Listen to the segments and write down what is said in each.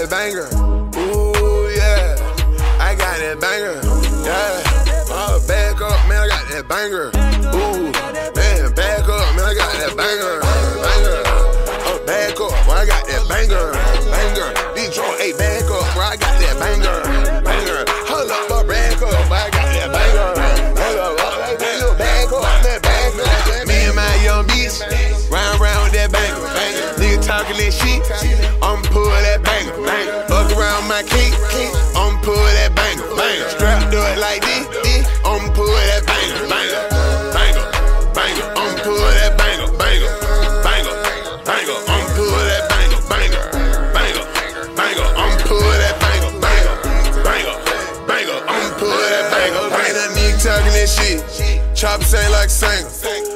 that banger. Ooh, yeah. I got that banger. Yeah. Oh, back up, man. I got that banger. Ooh, man, back up, man. I got that banger. Banger. Oh, back up, boy. I got that. Banger. That shit. I'm pull that banger. Banger. Fuck around my key. I'm pull that banger. Banger. Strap do it like this. this. I'm pull that banger. Banger. Banger. Banger. I'm pull that banger. Banger. Banger. Banger. I'm pull that banger. Banger. Banger. Banger. I'm pull that banger. Banger. Banger. Banger. I'm pull that banger. Ain't that nigga talking that shit. Chop ain't like singer.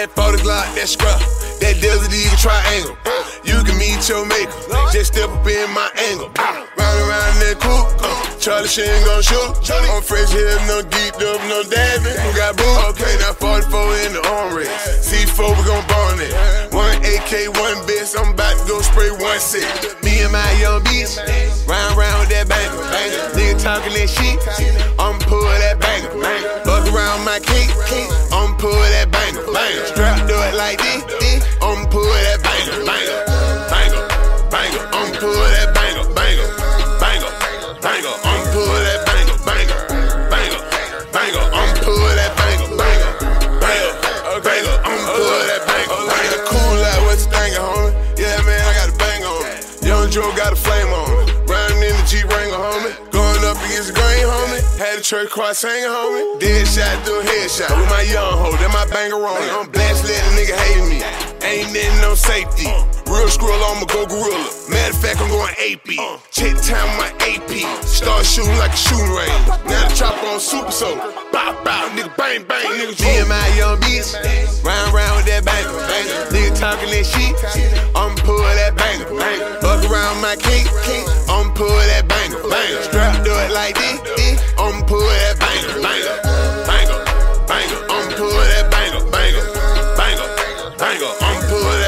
That 40 Glock, that scrub. That Desert Eagle triangle. You can meet your maker. Just step up in my angle. Round around that coupe. Uh, Charlie she ain't gon' shoot. I'm fresh here, no geeked up, no dabbing. Who got boo? Okay, now 44 in the arm race. C4, we gon' burn it. One AK, one bitch. I'm about to go spray one six. Me and my young bitch. Round round with that banger. banger. Nigga talking that shit. I'm pull that banger. banger. Fuck around my key. I'm pull that banger. banger. Strap do it like this. this. I'm pull that banger. banger. Banger. Banger. I'm pull that banger. Banger. Banger. Banger. I'm pull that banger. Banger. Banger. Banger. I'm pull that banger. Banger. Banger. Banger. I'm pull that banger. Banger. Cool. What's the thing, homie? Yeah, man, I got a bang on me. Young Joe got a flame on me. Riding in the G Wrangler, homie. Going up against the grain, homie. Had a church choir singing, homie. Dead shot, do headshot. With my young hoe, that my banger on it. I'm blessed, let nigga hate me. Ain't in no safety. Real squirrel, I'ma go gorilla. Matter of fact, I'm going AP. Check time my AP. Start shooting like a shooting range. Now the chopper on super soul. Bow, bow, nigga, bang, bang, nigga. Me and my young bitch. Round, round with that banger. banger. Nigga talking that shit. I'ma pull that banger. banger. Fuck around my key. I'm banger. I'm good.